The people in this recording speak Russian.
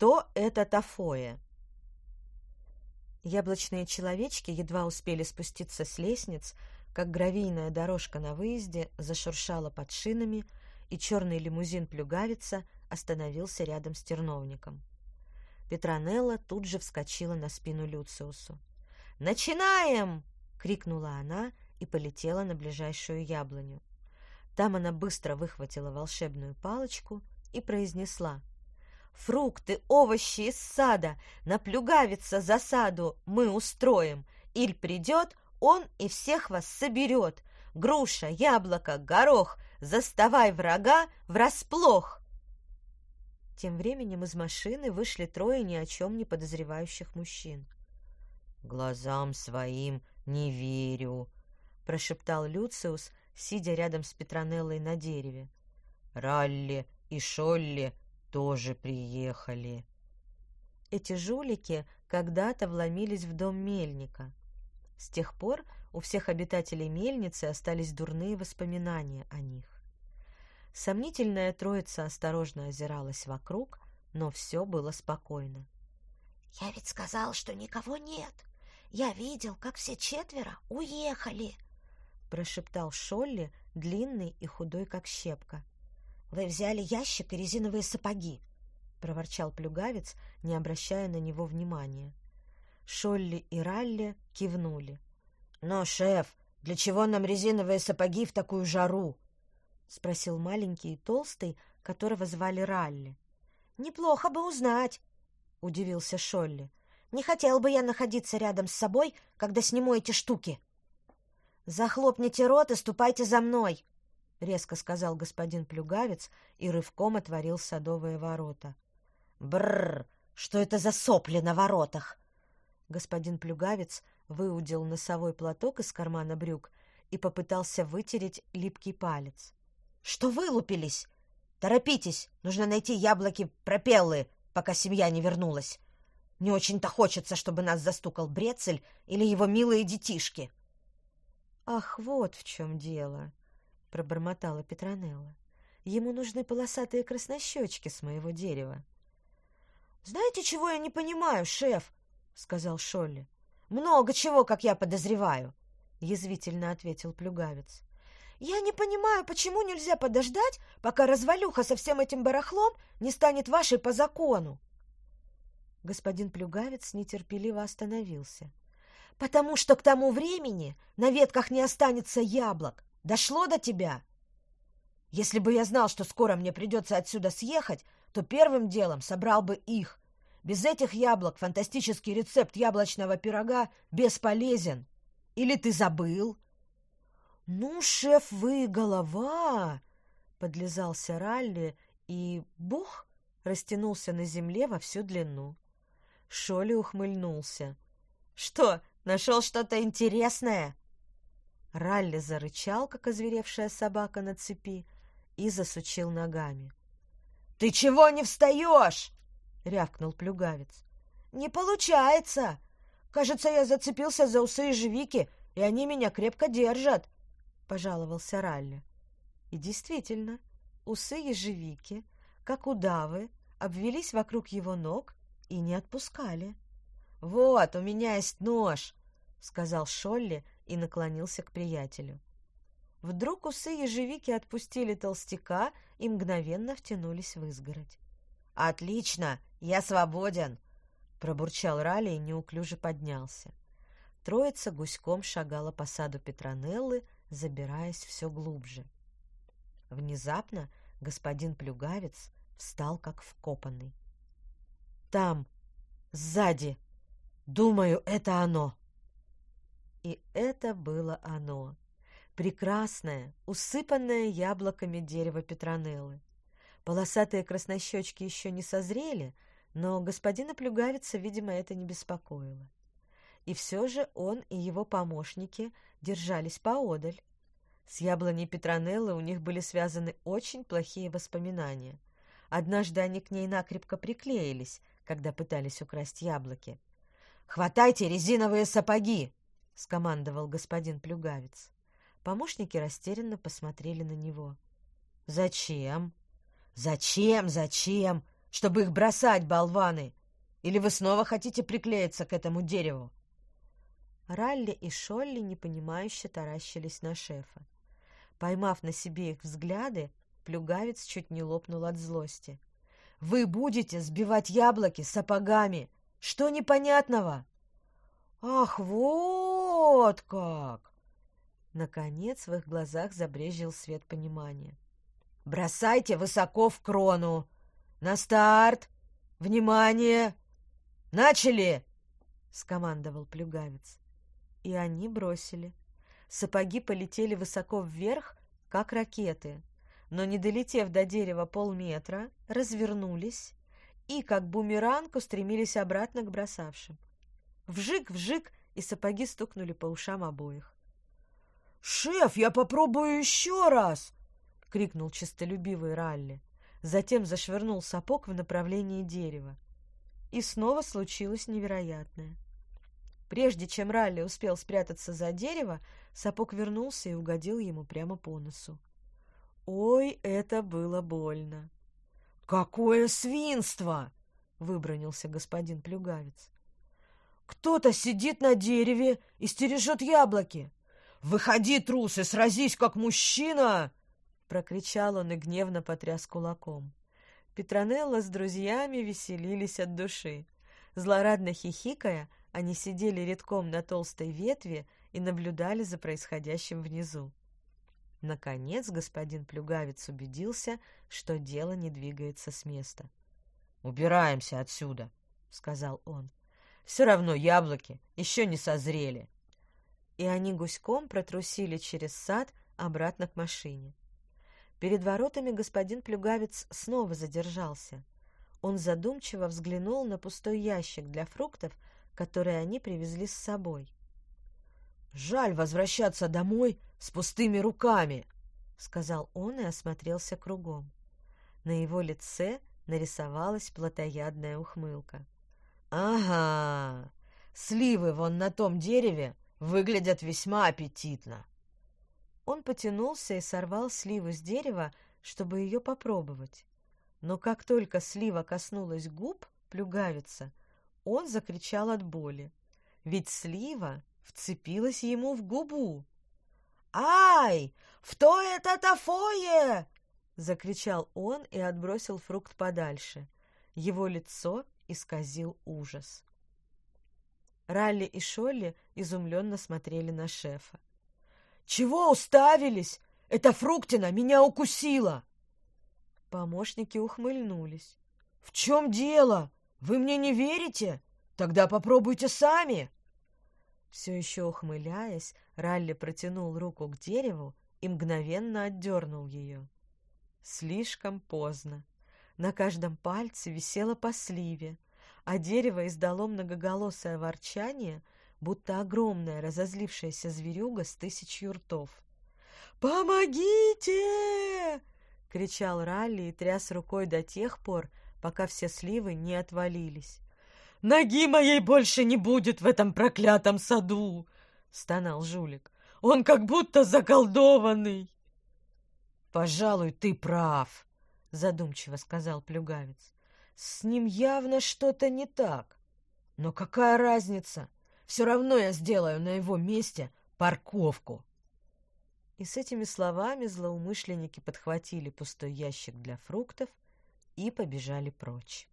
кто это Тафоя?» Яблочные человечки едва успели спуститься с лестниц, как гравийная дорожка на выезде зашуршала под шинами, и черный лимузин плюгавица остановился рядом с терновником. Петронелла тут же вскочила на спину Люциусу. «Начинаем!» — крикнула она и полетела на ближайшую яблоню. Там она быстро выхватила волшебную палочку и произнесла. «Фрукты, овощи из сада, наплюгавится засаду мы устроим. Иль придет, он и всех вас соберет. Груша, яблоко, горох, заставай врага врасплох!» Тем временем из машины вышли трое ни о чем не подозревающих мужчин. «Глазам своим не верю», — прошептал Люциус, сидя рядом с Петронеллой на дереве. «Ралли и Шолли тоже приехали». Эти жулики когда-то вломились в дом мельника. С тех пор у всех обитателей мельницы остались дурные воспоминания о них. Сомнительная троица осторожно озиралась вокруг, но все было спокойно. «Я ведь сказал, что никого нет. Я видел, как все четверо уехали», — прошептал Шолли, длинный и худой, как щепка. «Вы взяли ящик и резиновые сапоги», — проворчал плюгавец, не обращая на него внимания. Шолли и Ралли кивнули. «Но, шеф, для чего нам резиновые сапоги в такую жару?» — спросил маленький и толстый, которого звали Ралли. «Неплохо бы узнать», — удивился Шолли. «Не хотел бы я находиться рядом с собой, когда сниму эти штуки». «Захлопните рот и ступайте за мной», — резко сказал господин Плюгавец и рывком отворил садовые ворота. «Бррр! Что это за сопли на воротах?» Господин Плюгавец выудил носовой платок из кармана брюк и попытался вытереть липкий палец. «Что вылупились? Торопитесь, нужно найти яблоки-пропеллы, пока семья не вернулась. Не очень-то хочется, чтобы нас застукал Брецель или его милые детишки». «Ах, вот в чем дело!» — пробормотала Петронелла. «Ему нужны полосатые краснощечки с моего дерева». «Знаете, чего я не понимаю, шеф?» — сказал Шолли. Много чего, как я подозреваю, — язвительно ответил Плюгавец. Я не понимаю, почему нельзя подождать, пока развалюха со всем этим барахлом не станет вашей по закону. Господин Плюгавец нетерпеливо остановился. — Потому что к тому времени на ветках не останется яблок. Дошло до тебя? Если бы я знал, что скоро мне придется отсюда съехать, то первым делом собрал бы их. Без этих яблок фантастический рецепт яблочного пирога бесполезен. Или ты забыл? — Ну, шеф, вы голова! — подлизался Ралли и, бух, растянулся на земле во всю длину. Шоли ухмыльнулся. — Что, нашел что-то интересное? Ралли зарычал, как озверевшая собака на цепи, и засучил ногами. — Ты чего не встаешь? — рявкнул плюгавец. «Не получается! Кажется, я зацепился за усы ежевики, и они меня крепко держат!» — пожаловался Ралли. И действительно, усы ежевики, как удавы, обвелись вокруг его ног и не отпускали. «Вот, у меня есть нож!» — сказал Шолли и наклонился к приятелю. Вдруг усы ежевики отпустили толстяка и мгновенно втянулись в изгородь. «Отлично! Я свободен!» Пробурчал Ралли и неуклюже поднялся. Троица гуськом шагала по саду Петронеллы, забираясь все глубже. Внезапно господин Плюгавец встал как вкопанный. «Там, сзади! Думаю, это оно!» И это было оно. Прекрасное, усыпанное яблоками дерево Петронеллы. Полосатые краснощечки еще не созрели, но господина Плюгавица, видимо, это не беспокоило. И все же он и его помощники держались поодаль. С яблоней Петронеллы у них были связаны очень плохие воспоминания. Однажды они к ней накрепко приклеились, когда пытались украсть яблоки. «Хватайте резиновые сапоги!» — скомандовал господин Плюгавец. Помощники растерянно посмотрели на него. «Зачем?» «Зачем, зачем?» чтобы их бросать, болваны? Или вы снова хотите приклеиться к этому дереву?» Ралли и Шолли непонимающе таращились на шефа. Поймав на себе их взгляды, плюгавец чуть не лопнул от злости. «Вы будете сбивать яблоки сапогами! Что непонятного?» «Ах, вот как!» Наконец в их глазах забрезжил свет понимания. «Бросайте высоко в крону! На старт! Внимание! Начали!» — скомандовал плюгавец. И они бросили. Сапоги полетели высоко вверх, как ракеты, но, не долетев до дерева полметра, развернулись и, как бумеранг, устремились обратно к бросавшим. Вжик-вжик, и сапоги стукнули по ушам обоих. «Шеф, я попробую еще раз!» — крикнул честолюбивый Ралли. Затем зашвырнул сапог в направлении дерева. И снова случилось невероятное. Прежде чем Ралли успел спрятаться за дерево, сапог вернулся и угодил ему прямо по носу. Ой, это было больно! «Какое свинство!» — выбронился господин Плюгавец. «Кто-то сидит на дереве и стережет яблоки. Выходи, трус, и сразись, как мужчина!» Прокричал он и гневно потряс кулаком. Петронелла с друзьями веселились от души. Злорадно хихикая, они сидели редком на толстой ветви и наблюдали за происходящим внизу. Наконец господин Плюгавец убедился, что дело не двигается с места. «Убираемся отсюда», — сказал он. «Все равно яблоки еще не созрели». И они гуськом протрусили через сад обратно к машине. Перед воротами господин Плюгавец снова задержался. Он задумчиво взглянул на пустой ящик для фруктов, который они привезли с собой. «Жаль возвращаться домой с пустыми руками», — сказал он и осмотрелся кругом. На его лице нарисовалась плотоядная ухмылка. «Ага, сливы вон на том дереве выглядят весьма аппетитно». Он потянулся и сорвал сливу с дерева, чтобы ее попробовать. Но как только слива коснулась губ плюгавица, он закричал от боли. Ведь слива вцепилась ему в губу. «Ай! Что это тафое?» — закричал он и отбросил фрукт подальше. Его лицо исказил ужас. Ралли и Шолли изумленно смотрели на шефа. «Чего уставились? Эта фруктина меня укусила!» Помощники ухмыльнулись. «В чем дело? Вы мне не верите? Тогда попробуйте сами!» Все еще ухмыляясь, Ралли протянул руку к дереву и мгновенно отдернул ее. Слишком поздно. На каждом пальце висело по сливе, а дерево издало многоголосое ворчание, будто огромная разозлившаяся зверюга с тысячью ртов. «Помогите!» — кричал Ралли и тряс рукой до тех пор, пока все сливы не отвалились. Ноги моей больше не будет в этом проклятом саду!» — стонал жулик. «Он как будто заколдованный!» «Пожалуй, ты прав», — задумчиво сказал плюгавец. «С ним явно что-то не так. Но какая разница? Все равно я сделаю на его месте парковку». И с этими словами злоумышленники подхватили пустой ящик для фруктов и побежали прочь.